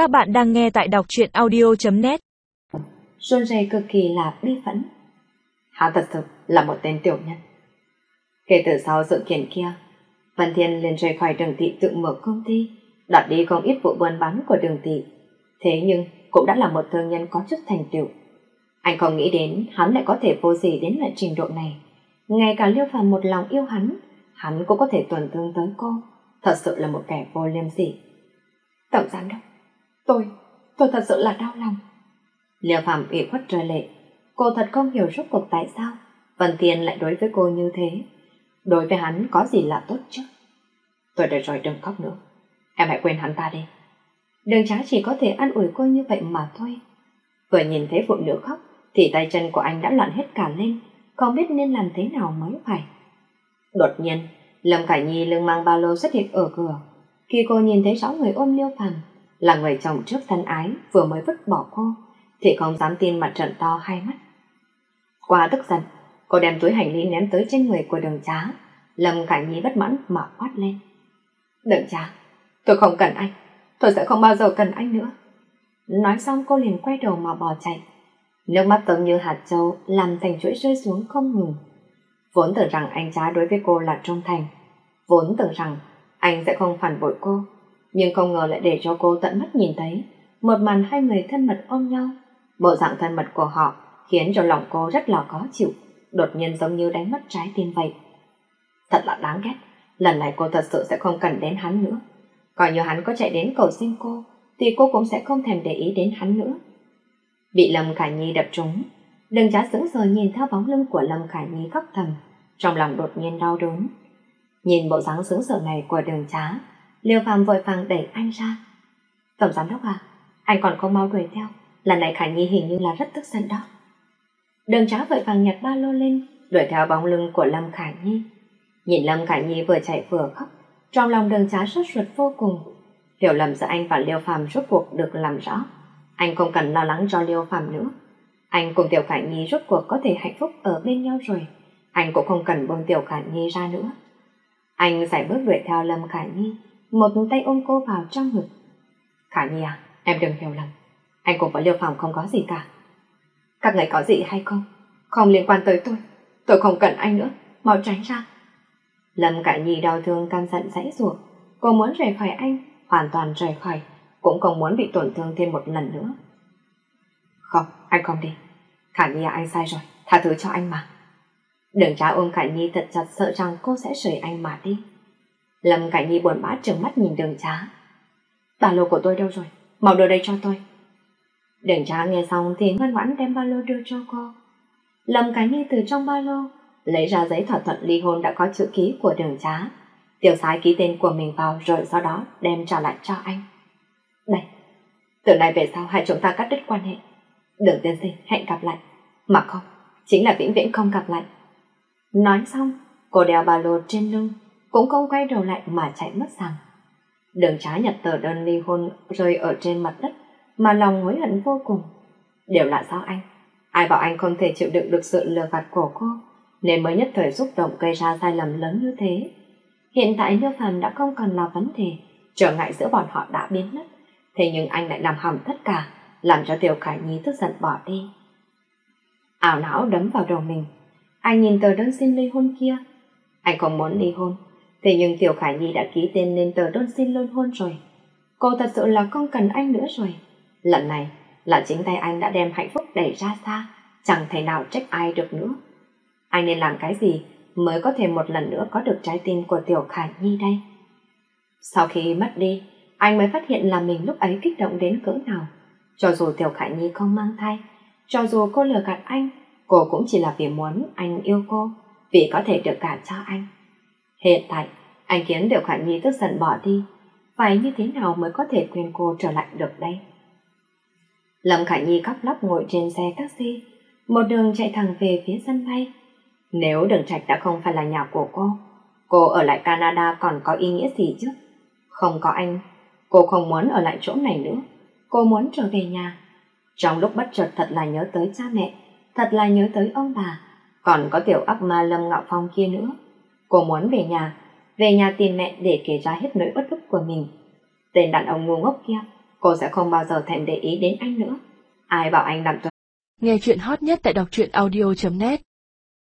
Các bạn đang nghe tại đọc truyện audio.net Run rẩy cực kỳ là bi phẫn. Hắn thật sự là một tên tiểu nhân. Kể từ sau sự kiện kia, Văn Thiên liền rời khỏi đường thị tự mở công ty, đặt đi không ít vụ buôn bán của đường thị. Thế nhưng cũng đã là một thương nhân có chút thành tựu. Anh không nghĩ đến hắn lại có thể vô gì đến loại trình độ này. Ngay cả Liêu Phàm một lòng yêu hắn, hắn cũng có thể tổn thương tới cô. Thật sự là một kẻ vô liêm sỉ. Tổng giám đốc, tôi, tôi thật sự là đau lòng. Liêu Phàm ủy khuất rơi lệ. Cô thật không hiểu rốt cuộc tại sao Vân Thiên lại đối với cô như thế. Đối với hắn có gì là tốt chứ? Tôi được rồi đừng khóc nữa. Em hãy quên hắn ta đi. Đường trá chỉ có thể ăn ủi cô như vậy mà thôi. Vừa nhìn thấy phụ nữ khóc thì tay chân của anh đã loạn hết cả lên, không biết nên làm thế nào mới phải. Đột nhiên, Lâm Khải Nhi lưng mang ba lô xuất hiện ở cửa. Khi cô nhìn thấy sáu người ôm Liêu Phàm, là người chồng trước thân ái vừa mới vứt bỏ cô, thì không dám tin mặt trận to hai mắt. Qua tức giận, cô đem túi hành lý ném tới trên người của đường trá. Lâm Khải Nhi bất mãn mà quát lên. Đường trá, tôi không cần anh, tôi sẽ không bao giờ cần anh nữa. Nói xong cô liền quay đầu mà bỏ chạy. Nước mắt giống như hạt châu làm thành chuỗi rơi xuống không ngừng. Vốn tưởng rằng anh trá đối với cô là trung thành. Vốn tưởng rằng anh sẽ không phản bội cô. Nhưng không ngờ lại để cho cô tận mắt nhìn thấy một màn hai người thân mật ôm nhau. Bộ dạng thân mật của họ khiến cho lòng cô rất là khó chịu, đột nhiên giống như đánh mất trái tim vậy. Thật là đáng ghét, lần này cô thật sự sẽ không cần đến hắn nữa. Coi như hắn có chạy đến cầu xin cô, thì cô cũng sẽ không thèm để ý đến hắn nữa. Bị Lâm Khải Nhi đập trúng, đừng trá sững sờ nhìn theo bóng lưng của Lâm Khải Nhi khóc thầm, trong lòng đột nhiên đau đớn. Nhìn bộ dáng sững sờ này của đường trá, Liêu Phàm vội vàng đẩy anh ra. Tổng giám đốc à, anh còn không mau đuổi theo, lần này Khải Nhi hình như là rất tức giận đó. Đường trá vội vàng nhặt ba lô lên, đuổi theo bóng lưng của Lâm Khải Nhi. Nhìn Lâm Khải Nhi vừa chạy vừa khóc, trong lòng đường trá sốt ruột vô cùng. Hiểu lầm giữa anh và Liêu Phàm rốt cuộc được làm rõ. Anh không cần lo lắng cho Liêu Phàm nữa. Anh cùng Tiểu Khải Nhi rốt cuộc có thể hạnh phúc ở bên nhau rồi. Anh cũng không cần buông Tiểu Khải Nhi ra nữa. Anh giải bước đuổi theo Lâm Khải Nhi, một tay ôm cô vào trong ngực. Khả Nhi à, em đừng hiểu lầm. Anh cùng với Liêu phòng không có gì cả. Các người có gì hay không? Không liên quan tới tôi. Tôi không cần anh nữa. Mau tránh ra. Lâm Khả Nhi đau thương căm giận dãy ruột. Cô muốn rời khỏi anh, hoàn toàn rời khỏi. Cũng không muốn bị tổn thương thêm một lần nữa. Không, anh không đi. Khả Nhi à, anh sai rồi. Tha thứ cho anh mà. Đường trá ôm Khải Nhi thật chặt sợ rằng cô sẽ rời anh mà đi. Lâm cảnh Nhi buồn bã trừng mắt nhìn đường trá. Ba lô của tôi đâu rồi? Mau đưa đây cho tôi. Đường trá nghe xong thì ngoan ngoãn đem ba lô đưa cho cô. Lâm cảnh Nhi từ trong ba lô lấy ra giấy thỏa thuận ly hôn đã có chữ ký của đường trá. Tiểu sái ký tên của mình vào rồi sau đó đem trả lại cho anh. Đây, từ nay về sau hai chúng ta cắt đứt quan hệ. Đường tiên sinh hẹn gặp lại. Mà không, chính là vĩnh viễn không gặp lại. Nói xong, cô đeo ba lô trên lưng, cũng không quay đầu lại mà chạy mất rằng. Đường trá nhặt tờ đơn ly hôn rơi ở trên mặt đất, mà lòng hối hận vô cùng. đều là do anh? Ai bảo anh không thể chịu đựng được sự lừa gạt của cô, nên mới nhất thời xúc động gây ra sai lầm lớn như thế. Hiện tại Lưu Phàm đã không còn là vấn đề, trở ngại giữa bọn họ đã biến mất. Thế nhưng anh lại làm hỏng tất cả, làm cho Tiểu Khải Nhi tức giận bỏ đi. Ảo não đấm vào đầu mình, anh nhìn tờ đơn xin ly hôn kia. Anh không muốn ly hôn, thế nhưng Tiểu Khải Nhi đã ký tên lên tờ đơn xin ly hôn rồi. Cô thật sự là không cần anh nữa rồi. Lần này là chính tay anh đã đem hạnh phúc đẩy ra xa, chẳng thể nào trách ai được nữa. Anh nên làm cái gì mới có thể một lần nữa có được trái tim của Tiểu Khải Nhi đây? Sau khi mất đi, anh mới phát hiện là mình lúc ấy kích động đến cỡ nào. Cho dù Tiểu Khải Nhi không mang thai, cho dù cô lừa gạt anh, cô cũng chỉ là vì muốn anh yêu cô, vì có thể được cả cho anh. Hiện tại, anh khiến Tiểu Khải Nhi tức giận bỏ đi, phải như thế nào mới có thể quên cô trở lại được đây? Lâm Khải Nhi khóc lóc ngồi trên xe taxi, một đường chạy thẳng về phía sân bay. Nếu đường trạch đã không phải là nhà của cô, cô ở lại Canada còn có ý nghĩa gì chứ? Không có anh, cô không muốn ở lại chỗ này nữa. Cô muốn trở về nhà. Trong lúc bất chợt thật là nhớ tới cha mẹ, thật là nhớ tới ông bà, còn có tiểu ấp ma Lâm Ngạo Phong kia nữa. Cô muốn về nhà, về nhà tìm mẹ để kể ra hết nỗi bất ức của mình. Tên đàn ông ngu ngốc kia, cô sẽ không bao giờ thèm để ý đến anh nữa. Ai bảo anh làm tôi. Nghe chuyện hot nhất tại đọc truyện audio.net